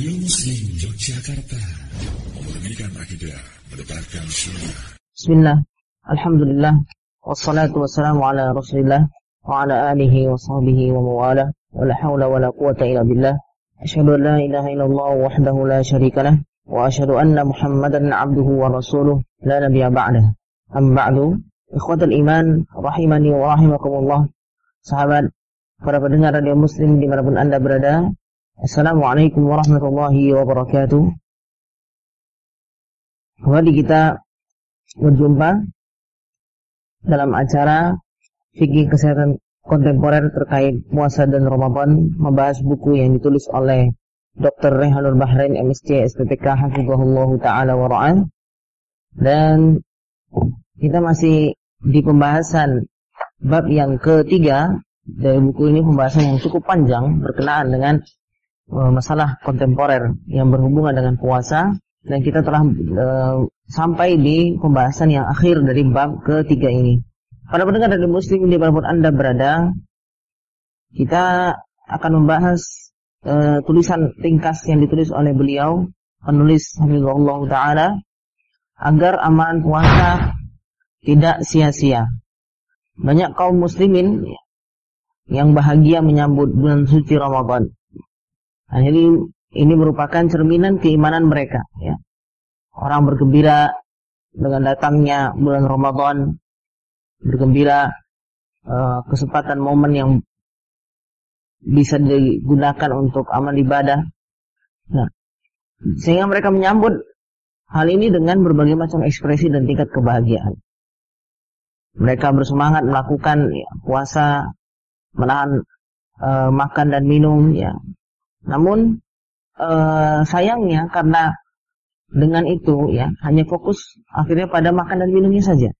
Radio Muslim Yogyakarta Memurnikan akidah Mendebarkan sunnah Bismillah Alhamdulillah Wassalatu wassalamu ala rasulillah Wa ala alihi wa sahbihi wa mawala Wa la hawla wa la quwata illa billah Ashadu an la ilaha illallah wahdahu la sharika lah Wa ashadu anna muhammadan abduhu wa rasuluh La nabiya ba'dah Am ba'du Ikhwatal iman Rahimani wa rahimakumullah Sahabat Para pendengar radio muslim dimanapun anda berada Assalamualaikum warahmatullahi wabarakatuh. Kembali kita berjumpa dalam acara fikih kesehatan kontemporer terkait puasa dan Ramadan membahas buku yang ditulis oleh Dr. Rehanur Bahrain MSc SPPK Hafizahullah Ta'ala Wara'an dan kita masih di pembahasan bab yang ketiga dari buku ini pembahasan yang cukup panjang berkenaan dengan masalah kontemporer yang berhubungan dengan puasa dan kita telah e, sampai di pembahasan yang akhir dari bab ketiga ini. Pada pendengar dari muslim di di mana pun anda berada, kita akan membahas e, tulisan ringkas yang ditulis oleh beliau, penulis Hamidullah Taala, agar amalan puasa tidak sia-sia. Banyak kaum muslimin yang bahagia menyambut bulan suci Ramadan Nah, ini ini merupakan cerminan keimanan mereka ya. Orang bergembira dengan datangnya bulan Ramadan, bergembira uh, kesempatan momen yang bisa digunakan untuk amal ibadah. Nah, sehingga mereka menyambut hal ini dengan berbagai macam ekspresi dan tingkat kebahagiaan. Mereka bersemangat melakukan ya, puasa, menahan uh, makan dan minum, ya, namun eh, sayangnya karena dengan itu ya hanya fokus akhirnya pada makan dan minumnya saja.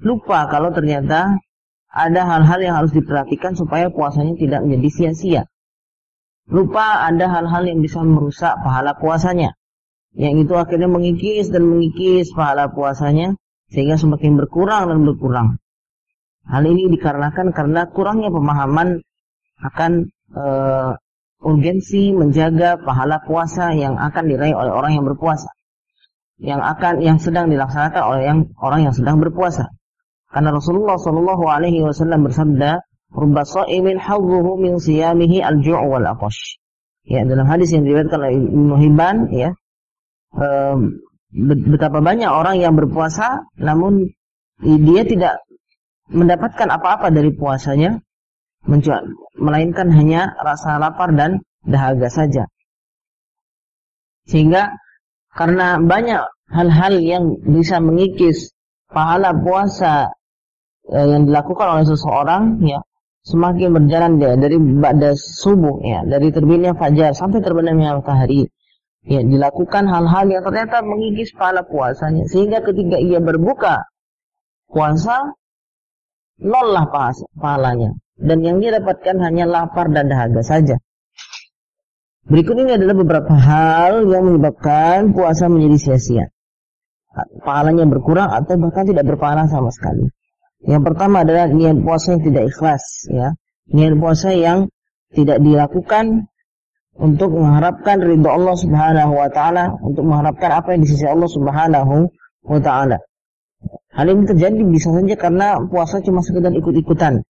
Lupa kalau ternyata ada hal-hal yang harus diperhatikan supaya puasanya tidak menjadi sia-sia. Lupa ada hal-hal yang bisa merusak pahala puasanya. Yang itu akhirnya mengikis dan mengikis pahala puasanya sehingga semakin berkurang dan berkurang. Hal ini dikarenakan karena kurangnya pemahaman akan e, urgensi menjaga pahala puasa yang akan diraih oleh orang yang berpuasa. Yang akan yang sedang dilaksanakan oleh yang orang yang sedang berpuasa. Karena Rasulullah Shallallahu alaihi wasallam bersabda, "Rubba sha'imin min siyamihi al-ju' wal aqash." Ya, dalam hadis yang diriwayatkan oleh Ibnu Hibban ya, um, betapa banyak orang yang berpuasa namun dia tidak mendapatkan apa-apa dari puasanya melainkan hanya rasa lapar dan dahaga saja. Sehingga karena banyak hal-hal yang bisa mengikis pahala puasa eh, yang dilakukan oleh seseorang ya semakin berjalan dia dari pada subuh ya dari terbitnya fajar sampai terbenamnya matahari ya dilakukan hal-hal yang ternyata mengikis pahala puasanya sehingga ketika ia berbuka puasa nol lah pahalanya dan yang dia dapatkan hanya lapar dan dahaga saja. Berikut ini adalah beberapa hal yang menyebabkan puasa menjadi sia-sia. Pahalanya berkurang atau bahkan tidak berpahala sama sekali. Yang pertama adalah niat puasa yang tidak ikhlas, ya. Niat puasa yang tidak dilakukan untuk mengharapkan ridho Allah Subhanahu wa taala, untuk mengharapkan apa yang di sisi Allah Subhanahu wa taala. Hal ini terjadi bisa saja karena puasa cuma sekedar ikut-ikutan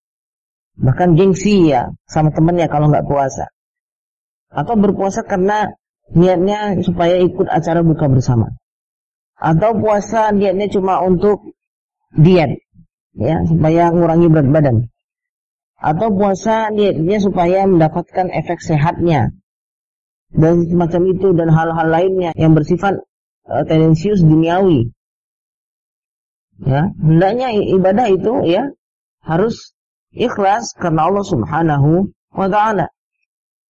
bahkan gengsi ya sama temennya kalau nggak puasa. Atau berpuasa karena niatnya supaya ikut acara buka bersama. Atau puasa niatnya cuma untuk diet ya supaya mengurangi berat badan. Atau puasa niatnya supaya mendapatkan efek sehatnya. Dan semacam itu dan hal-hal lainnya yang bersifat uh, tendensius duniawi. Ya hendaknya ibadah itu ya harus ikhlas karena Allah Subhanahu wa taala.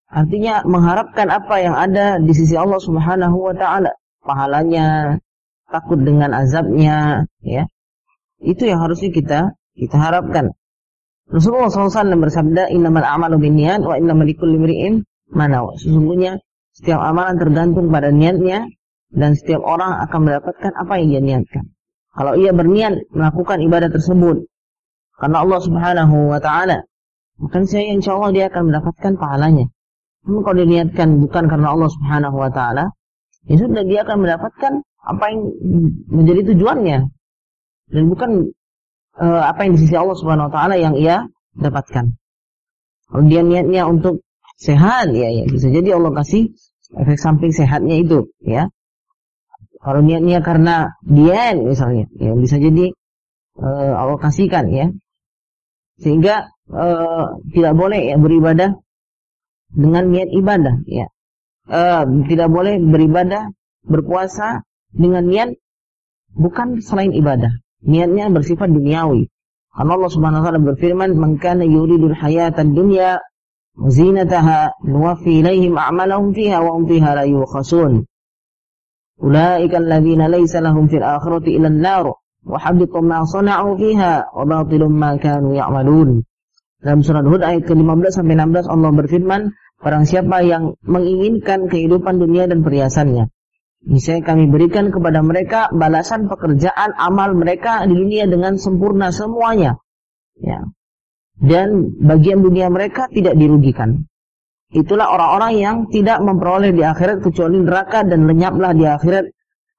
Artinya mengharapkan apa yang ada di sisi Allah Subhanahu wa taala, pahalanya, takut dengan azabnya, ya. Itu yang harusnya kita kita harapkan. Rasulullah SAW bersabda, "Innamal a'malu binniyat wa innamal likulli imri'in mana." Sesungguhnya setiap amalan tergantung pada niatnya dan setiap orang akan mendapatkan apa yang dia niatkan. Kalau ia berniat melakukan ibadah tersebut karena Allah Subhanahu wa taala. Maka saya insya Allah dia akan mendapatkan pahalanya. Namun kalau diniatkan bukan karena Allah Subhanahu wa taala, ya sudah dia akan mendapatkan apa yang menjadi tujuannya dan bukan uh, apa yang di sisi Allah Subhanahu wa taala yang ia dapatkan. Kalau dia niatnya untuk sehat ya ya bisa jadi Allah kasih efek samping sehatnya itu ya. Kalau niatnya karena diet misalnya ya bisa jadi uh, Allah kasihkan ya. Sehingga uh, tidak boleh ya beribadah dengan niat ibadah ya. Uh, tidak boleh beribadah berpuasa dengan niat bukan selain ibadah. Niatnya bersifat duniawi. Karena Allah Subhanahu wa taala berfirman, "Man kana yuridul hayatad dunya zinataha nuwaffi ilaihim a'malahum fiha wa hum fiha la yukhasun." Ulaika alladziina laysa lahum fil akhirati illa an-nar wa habita ma sana'u fiha wa batilun ma kanu ya'malun. Dalam surat Hud ayat ke-15 sampai 16 Allah berfirman, barang siapa yang menginginkan kehidupan dunia dan perhiasannya, Misalnya kami berikan kepada mereka balasan pekerjaan amal mereka di dunia dengan sempurna semuanya. Ya. Dan bagian dunia mereka tidak dirugikan. Itulah orang-orang yang tidak memperoleh di akhirat kecuali neraka dan lenyaplah di akhirat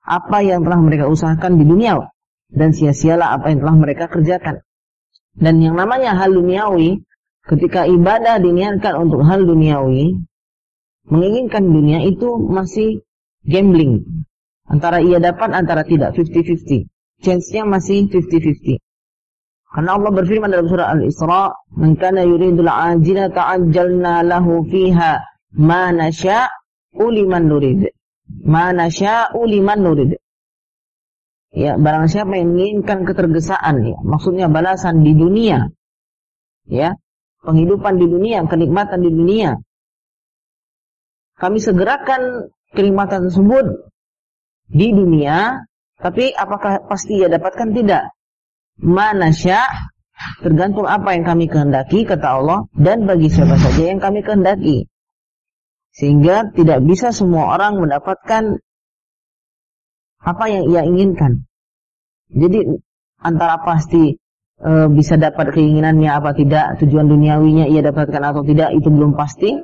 apa yang telah mereka usahakan di dunia dan sia-sialah apa yang telah mereka kerjakan. Dan yang namanya hal duniawi, ketika ibadah diniatkan untuk hal duniawi, menginginkan dunia itu masih gambling. Antara ia dapat, antara tidak. 50-50. Chance-nya masih 50-50. Karena Allah berfirman dalam surah Al-Isra, "Man kana yuridul ajila ta'ajjalna lahu fiha ma nasha'u liman nurid." Ma nasha'u liman nurid. Ya, barang siapa yang menginginkan ketergesaan ya, maksudnya balasan di dunia. Ya, penghidupan di dunia, kenikmatan di dunia. Kami segerakan kenikmatan tersebut di dunia, tapi apakah pasti ia dapatkan tidak? Mana syak tergantung apa yang kami kehendaki kata Allah dan bagi siapa saja yang kami kehendaki. Sehingga tidak bisa semua orang mendapatkan apa yang ia inginkan. Jadi antara pasti e, bisa dapat keinginannya apa tidak, tujuan duniawinya ia dapatkan atau tidak itu belum pasti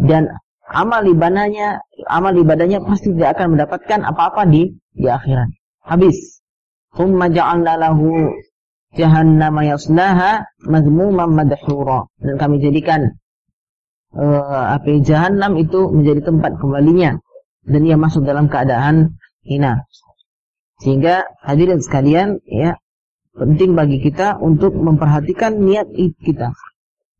dan amal ibadahnya amal ibadahnya pasti tidak akan mendapatkan apa-apa di di akhirat. Habis. Thumma ja'alna lahu jahannam yaslaha madhmuman madhura. Dan kami jadikan uh, api jahannam itu menjadi tempat kembalinya dan ia masuk dalam keadaan hina. Sehingga hadirin sekalian ya penting bagi kita untuk memperhatikan niat kita.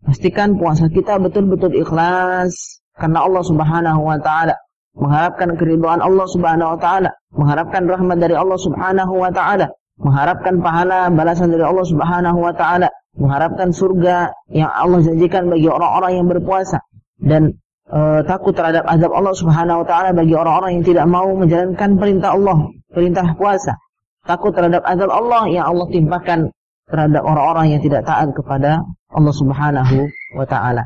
Pastikan puasa kita betul-betul ikhlas karena Allah Subhanahu wa taala, mengharapkan keridhaan Allah Subhanahu wa taala, mengharapkan rahmat dari Allah Subhanahu wa taala, mengharapkan pahala balasan dari Allah Subhanahu wa taala, mengharapkan surga yang Allah janjikan bagi orang-orang yang berpuasa dan e, takut terhadap azab Allah Subhanahu wa taala bagi orang-orang yang tidak mau menjalankan perintah Allah, perintah puasa. Takut terhadap azab Allah yang Allah timpakan terhadap orang-orang yang tidak taat kepada Allah Subhanahu wa taala.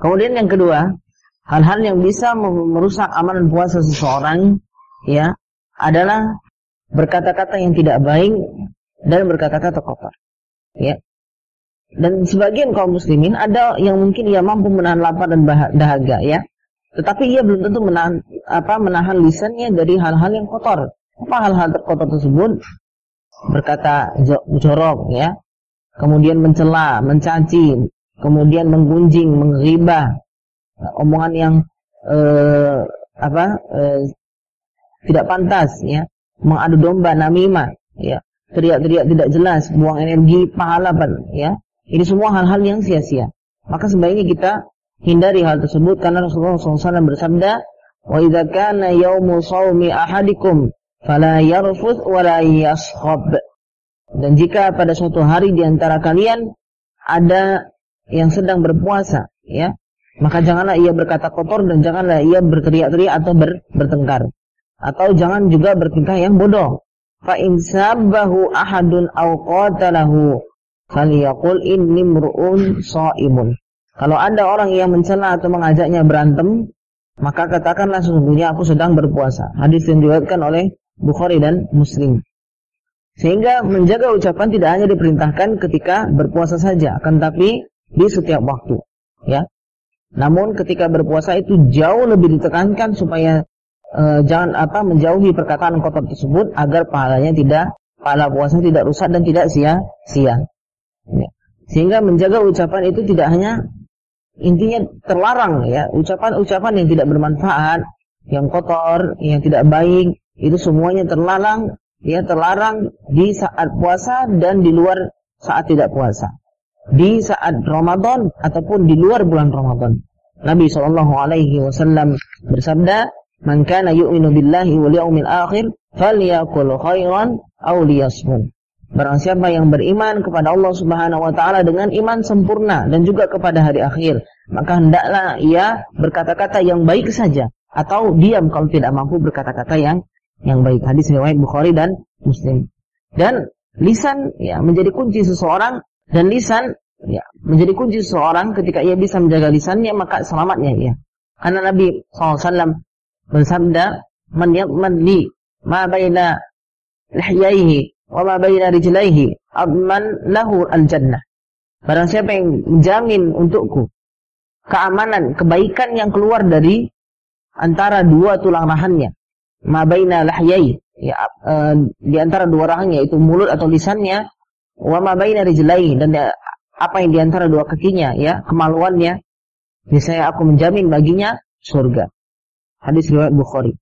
Kemudian yang kedua, hal-hal yang bisa merusak amalan puasa seseorang ya adalah berkata-kata yang tidak baik dan berkata-kata kotor. Ya. Dan sebagian kaum muslimin ada yang mungkin ia mampu menahan lapar dan dahaga ya. Tetapi ia belum tentu menahan apa menahan lisannya dari hal-hal yang kotor. Apa hal-hal kotor tersebut? Berkata jorok ya. Kemudian mencela, mencaci, kemudian menggunjing, menggibah, omongan yang eh, apa eh, tidak pantas ya. Mengadu domba namimah ya. Teriak-teriak tidak jelas buang energi pahala ya. Ini semua hal-hal yang sia-sia. Maka sebaiknya kita hindari hal tersebut karena Rasulullah SAW bersabda wa idza kana yaumu ahadikum fala yarfuth wa la yaskhab dan jika pada suatu hari di antara kalian ada yang sedang berpuasa ya maka janganlah ia berkata kotor dan janganlah ia berteriak-teriak atau ber, bertengkar. Atau jangan juga bertingkah yang bodoh. Fa in sabbahu ahadun aw qatalahu falyaqul inni mur'un shaimun. Kalau ada orang yang mencela atau mengajaknya berantem, maka katakanlah sesungguhnya aku sedang berpuasa. Hadis yang diriwayatkan oleh Bukhari dan Muslim. Sehingga menjaga ucapan tidak hanya diperintahkan ketika berpuasa saja, akan tapi di setiap waktu. Ya, Namun ketika berpuasa itu jauh lebih ditekankan supaya uh, jangan apa menjauhi perkataan kotor tersebut agar pahalanya tidak pahala puasa tidak rusak dan tidak sia-sia. Ya. Sehingga menjaga ucapan itu tidak hanya intinya terlarang ya ucapan-ucapan yang tidak bermanfaat, yang kotor, yang tidak baik itu semuanya terlarang ya terlarang di saat puasa dan di luar saat tidak puasa. Di saat Ramadan ataupun di luar bulan Ramadan. Nabi Shallallahu alaihi wasallam bersabda, "Man kana yu'minu billahi wal yawmil akhir falyakul khairan aw liyasmut." Barang siapa yang beriman kepada Allah Subhanahu wa taala dengan iman sempurna dan juga kepada hari akhir, maka hendaklah ia berkata-kata yang baik saja atau diam kalau tidak mampu berkata-kata yang yang baik. Hadis riwayat Bukhari dan Muslim. Dan lisan ya menjadi kunci seseorang dan lisan ya menjadi kunci seseorang ketika ia bisa menjaga lisannya maka selamatnya ia. Karena Nabi SAW bersabda, "Man li ma baina lihyaihi wa ma baina rijlaihi adman lahu al-jannah." Barang siapa yang menjamin untukku keamanan, kebaikan yang keluar dari antara dua tulang rahangnya, ma baina lahyai, ya uh, di antara dua rahangnya itu mulut atau lisannya, wa ma baina rijlaihi dan apa yang di antara dua kakinya ya kemaluannya saya aku menjamin baginya surga. Hadis riwayat Bukhari.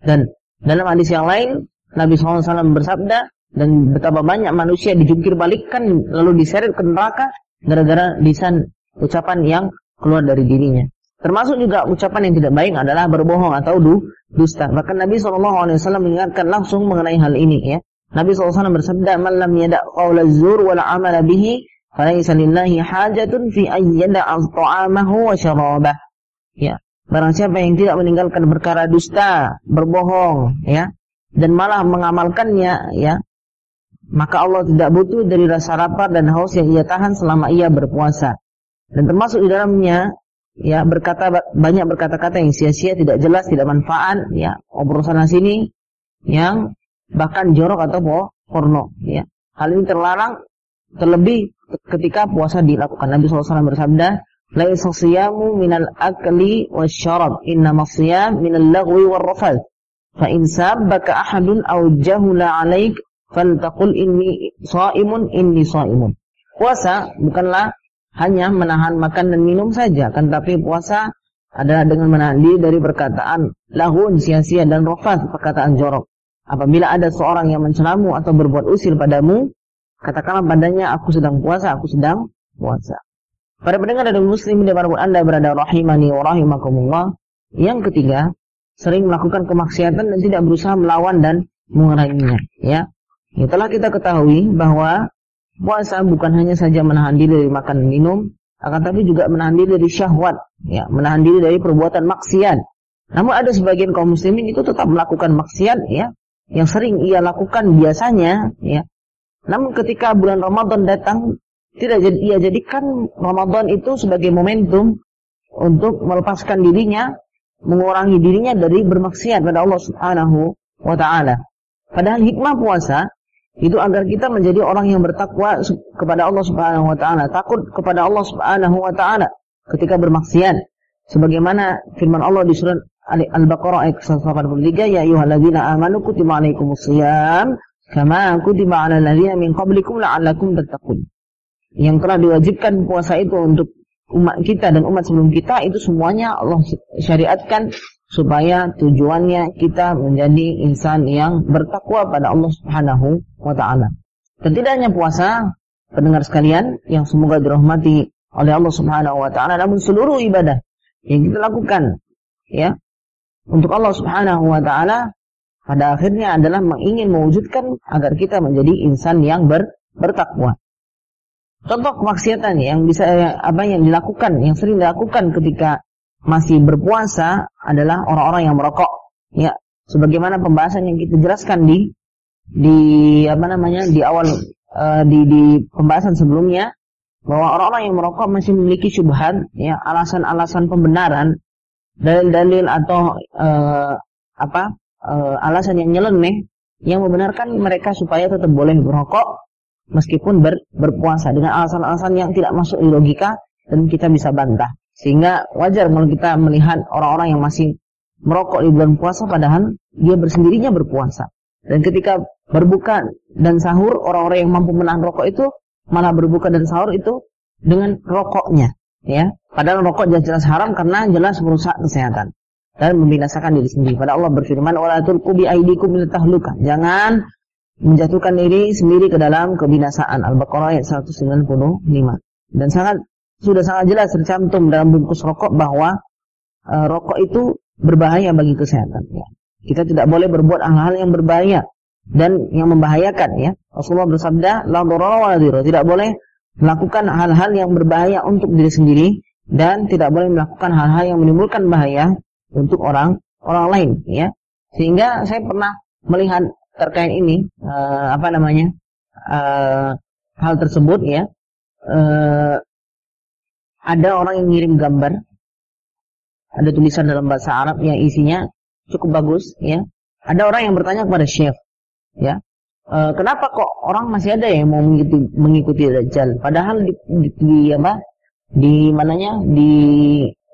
Dan dalam hadis yang lain Nabi SAW bersabda dan betapa banyak manusia dijungkir balikkan lalu diseret ke neraka gara-gara lisan ucapan yang keluar dari dirinya. Termasuk juga ucapan yang tidak baik adalah berbohong atau du, dusta bahkan Nabi SAW mengingatkan langsung mengenai hal ini ya Nabi SAW bersabda man lam yada' qawla zur wal amala bihi Falaisa lillahi hajatun fi ayyada'a ta'amahu wa syarabah. Ya, barang siapa yang tidak meninggalkan perkara dusta, berbohong, ya, dan malah mengamalkannya, ya, maka Allah tidak butuh dari rasa lapar dan haus yang ia tahan selama ia berpuasa. Dan termasuk di dalamnya ya berkata banyak berkata-kata yang sia-sia, tidak jelas, tidak manfaat, ya, obrolan sana sini yang bahkan jorok atau porno, ya. Hal ini terlarang terlebih ketika puasa dilakukan. Nabi SAW bersabda, Laisa minal akli wasyarab, inna siyam minal lagwi warrafal. Fa in sabbaka ahadun aw jahula alaik, faltaqul inni shaimun inni shaimun. Puasa bukanlah hanya menahan makan dan minum saja, kan tapi puasa adalah dengan menahan diri dari perkataan lahun, sia-sia dan rafat, perkataan jorok. Apabila ada seorang yang mencelamu atau berbuat usil padamu, Katakanlah padanya aku sedang puasa, aku sedang puasa. Para pendengar dan muslim di mana Anda berada rahimani wa rahimakumullah. Yang ketiga, sering melakukan kemaksiatan dan tidak berusaha melawan dan menguranginya, ya. Telah kita ketahui bahwa puasa bukan hanya saja menahan diri dari makan minum, akan tapi juga menahan diri dari syahwat, ya, menahan diri dari perbuatan maksiat. Namun ada sebagian kaum muslimin itu tetap melakukan maksiat, ya, yang sering ia lakukan biasanya, ya, namun ketika bulan Ramadan datang, tidak jadi ia jadikan Ramadan itu sebagai momentum untuk melepaskan dirinya, mengurangi dirinya dari bermaksiat pada Allah Subhanahu wa taala. Padahal hikmah puasa itu agar kita menjadi orang yang bertakwa kepada Allah Subhanahu wa taala, takut kepada Allah Subhanahu wa taala ketika bermaksiat. Sebagaimana firman Allah di surat Al-Baqarah ayat 183, ya ayyuhalladzina amanu kutiba alaikumusiyam Kama kutiba 'alal ladzina min qablikum la'allakum tattaqun. Yang telah diwajibkan puasa itu untuk umat kita dan umat sebelum kita itu semuanya Allah syariatkan supaya tujuannya kita menjadi insan yang bertakwa pada Allah Subhanahu wa taala. Dan tidak hanya puasa, pendengar sekalian yang semoga dirahmati oleh Allah Subhanahu wa taala, namun seluruh ibadah yang kita lakukan ya untuk Allah Subhanahu wa taala pada akhirnya adalah ingin mewujudkan agar kita menjadi insan yang ber, bertakwa. Contoh kemaksiatan yang bisa apa yang dilakukan, yang sering dilakukan ketika masih berpuasa adalah orang-orang yang merokok. Ya, sebagaimana pembahasan yang kita jelaskan di di apa namanya di awal uh, di di pembahasan sebelumnya bahwa orang-orang yang merokok masih memiliki syubhat, ya alasan-alasan pembenaran, dalil-dalil atau uh, apa uh, alasan yang nyeleneh yang membenarkan mereka supaya tetap boleh berokok meskipun ber, berpuasa dengan alasan-alasan yang tidak masuk di logika dan kita bisa bantah. Sehingga wajar kalau kita melihat orang-orang yang masih merokok di bulan puasa padahal dia bersendirinya berpuasa. Dan ketika berbuka dan sahur, orang-orang yang mampu menahan rokok itu malah berbuka dan sahur itu dengan rokoknya. Ya, padahal rokok jelas-jelas haram karena jelas merusak kesehatan dan membinasakan diri sendiri. Pada Allah berfirman. Jangan menjatuhkan diri sendiri ke dalam kebinasaan. Al-Baqarah ayat 195. Dan sangat sudah sangat jelas tercantum dalam bungkus rokok bahwa e, rokok itu berbahaya bagi kesehatan. Ya. Kita tidak boleh berbuat hal-hal yang berbahaya dan yang membahayakan. Ya. Rasulullah bersabda, Tidak boleh melakukan hal-hal yang berbahaya untuk diri sendiri dan tidak boleh melakukan hal-hal yang menimbulkan bahaya untuk orang orang lain. Ya. Sehingga saya pernah melihat terkait ini e, apa namanya e, hal tersebut ya. E, ada orang yang ngirim gambar, ada tulisan dalam bahasa Arab yang isinya cukup bagus, ya. Ada orang yang bertanya kepada Syekh, ya, e, kenapa kok orang masih ada yang mau mengikuti, mengikuti Dajjal? Padahal di, di, di apa? Di mananya? Di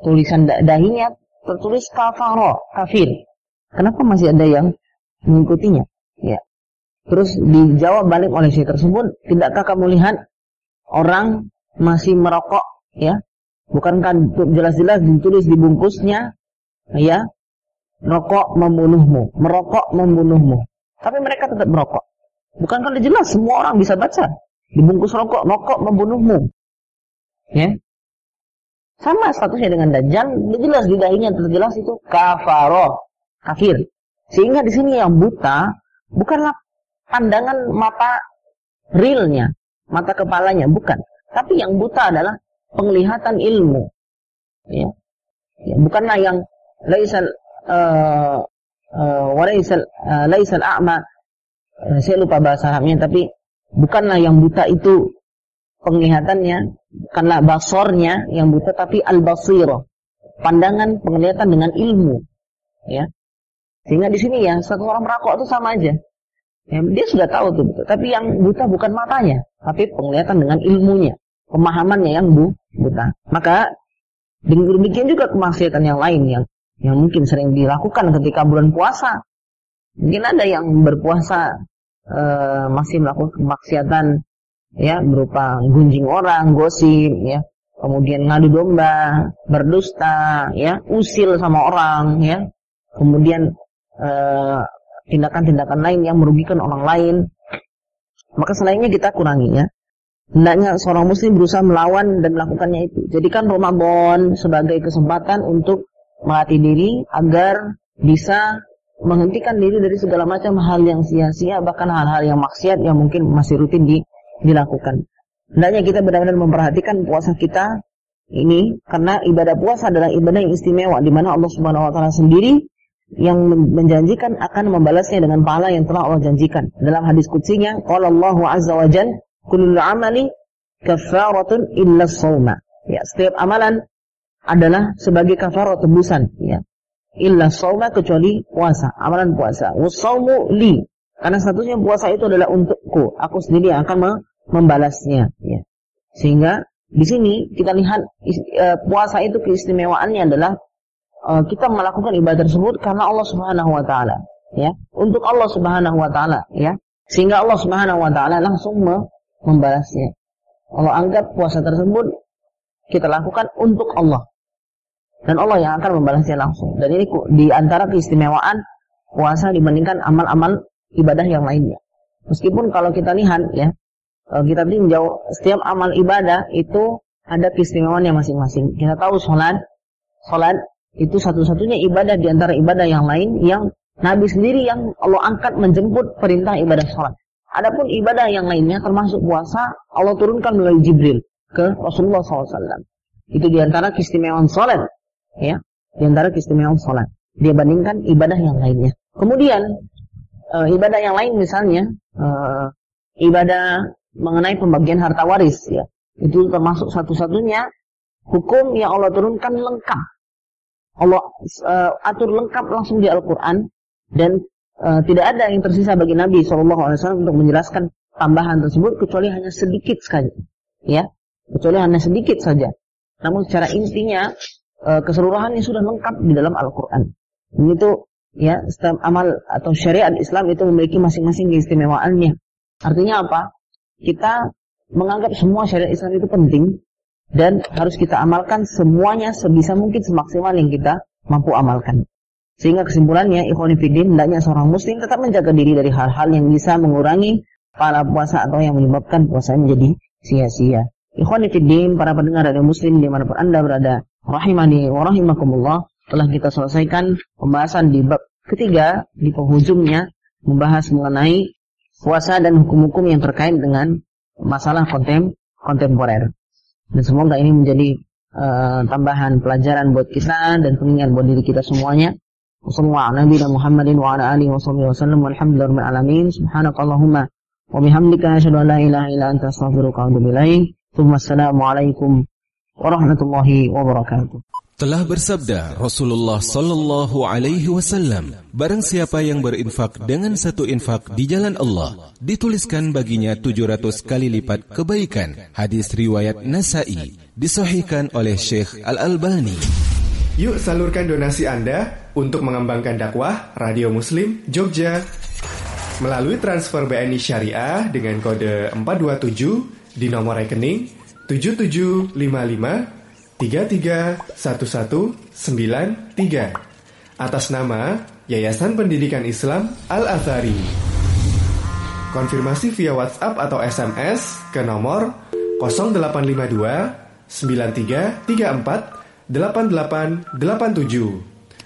tulisan dahinya tertulis kafaro, kafir. Kenapa masih ada yang mengikutinya? Ya. Terus dijawab balik oleh Syekh tersebut, tidakkah kamu lihat orang masih merokok ya. Bukankah jelas-jelas ditulis di bungkusnya? Ya. Rokok membunuhmu. Merokok membunuhmu. Tapi mereka tetap merokok. Bukankah jelas? Semua orang bisa baca. Di bungkus rokok rokok membunuhmu. Ya. Sama statusnya dengan dajjal. Jelas di dahinya terjelas itu kafaro kafir. Sehingga di sini yang buta bukanlah pandangan mata realnya mata kepalanya bukan. Tapi yang buta adalah penglihatan ilmu. Ya. ya bukanlah yang laisal uh, uh, walaisal uh, laisal a'ma. Saya lupa bahasa Arabnya tapi bukanlah yang buta itu penglihatannya bukanlah basornya yang buta tapi al basirah pandangan penglihatan dengan ilmu. Ya. Sehingga di sini ya satu orang merokok itu sama aja. Ya, dia sudah tahu tuh tapi yang buta bukan matanya tapi penglihatan dengan ilmunya pemahamannya yang bu, buta. Maka demikian juga kemaksiatan yang lain yang yang mungkin sering dilakukan ketika bulan puasa. Mungkin ada yang berpuasa e, masih melakukan kemaksiatan ya berupa gunjing orang, gosip ya, kemudian ngadu domba, berdusta ya, usil sama orang ya. Kemudian eh, tindakan-tindakan lain yang merugikan orang lain. Maka selainnya kita kurangi ya. Hendaknya seorang muslim berusaha melawan dan melakukannya itu. Jadikan Ramadan sebagai kesempatan untuk melatih diri agar bisa menghentikan diri dari segala macam hal yang sia-sia bahkan hal-hal yang maksiat yang mungkin masih rutin di, dilakukan. Hendaknya kita benar-benar memperhatikan puasa kita ini karena ibadah puasa adalah ibadah yang istimewa di mana Allah Subhanahu wa taala sendiri yang menjanjikan akan membalasnya dengan pahala yang telah Allah janjikan. Dalam hadis kutsinya, Allah azza wa jalla kullu amali kafaratun illa sawma. Ya, setiap amalan adalah sebagai kafarat tebusan, ya. Illa sawma kecuali puasa, amalan puasa. Wasawmu li. Karena statusnya puasa itu adalah untukku, aku sendiri yang akan membalasnya, ya. Sehingga di sini kita lihat uh, puasa itu keistimewaannya adalah uh, kita melakukan ibadah tersebut karena Allah Subhanahu wa taala, ya. Untuk Allah Subhanahu wa taala, ya. Sehingga Allah Subhanahu wa taala langsung membalasnya. Allah anggap puasa tersebut kita lakukan untuk Allah. Dan Allah yang akan membalasnya langsung. Dan ini di antara keistimewaan puasa dibandingkan amal-amal ibadah yang lainnya. Meskipun kalau kita lihat ya, kalau kita tinjau setiap amal ibadah itu ada keistimewaannya masing-masing. Kita tahu sholat, sholat itu satu-satunya ibadah di antara ibadah yang lain yang Nabi sendiri yang Allah angkat menjemput perintah ibadah sholat. Adapun ibadah yang lainnya termasuk puasa, Allah turunkan melalui Jibril ke Rasulullah SAW. Itu di antara keistimewaan sholat. Ya, di antara keistimewaan sholat. Dia bandingkan ibadah yang lainnya. Kemudian, e, ibadah yang lain misalnya, e, ibadah mengenai pembagian harta waris. ya Itu termasuk satu-satunya hukum yang Allah turunkan lengkap. Allah e, atur lengkap langsung di Al-Quran. Dan uh, tidak ada yang tersisa bagi Nabi SAW untuk menjelaskan tambahan tersebut kecuali hanya sedikit saja, ya, kecuali hanya sedikit saja. namun secara intinya uh, keseluruhannya sudah lengkap di dalam Al-Qur'an. Ini tuh ya, amal atau syariat Islam itu memiliki masing-masing keistimewaannya. Artinya apa? Kita menganggap semua syariat Islam itu penting dan harus kita amalkan semuanya sebisa mungkin semaksimal yang kita mampu amalkan. Sehingga kesimpulannya, ikhwanifidin, hendaknya seorang muslim tetap menjaga diri dari hal-hal yang bisa mengurangi para puasa atau yang menyebabkan puasa menjadi sia-sia. Ikhwanifidin, para pendengar dari muslim di mana pun anda berada, rahimani wa rahimakumullah, telah kita selesaikan pembahasan di bab ketiga, di penghujungnya, membahas mengenai puasa dan hukum-hukum yang terkait dengan masalah kontem kontemporer. Dan semoga ini menjadi uh, tambahan pelajaran buat kita dan pengingat buat diri kita semuanya Wassalamualaikum warahmatullahi Muhammadin wa ala alihi wasallam walhamdulillahi alamin. Subhanakallahumma wa bihamdika asyhadu an la ilaha illa anta astaghfiruka wa atubu ilaik. Assalamualaikum warahmatullahi wabarakatuh. Telah bersabda Rasulullah sallallahu alaihi wasallam, barang siapa yang berinfak dengan satu infak di jalan Allah, dituliskan baginya 700 kali lipat kebaikan. Hadis riwayat Nasa'i, disahihkan oleh Syekh Al-Albani. Yuk salurkan donasi Anda untuk mengembangkan dakwah Radio Muslim Jogja. Melalui transfer BNI Syariah dengan kode 427 di nomor rekening 7755 331193 atas nama Yayasan Pendidikan Islam Al-Azhari. Konfirmasi via WhatsApp atau SMS ke nomor 0852 9334 8887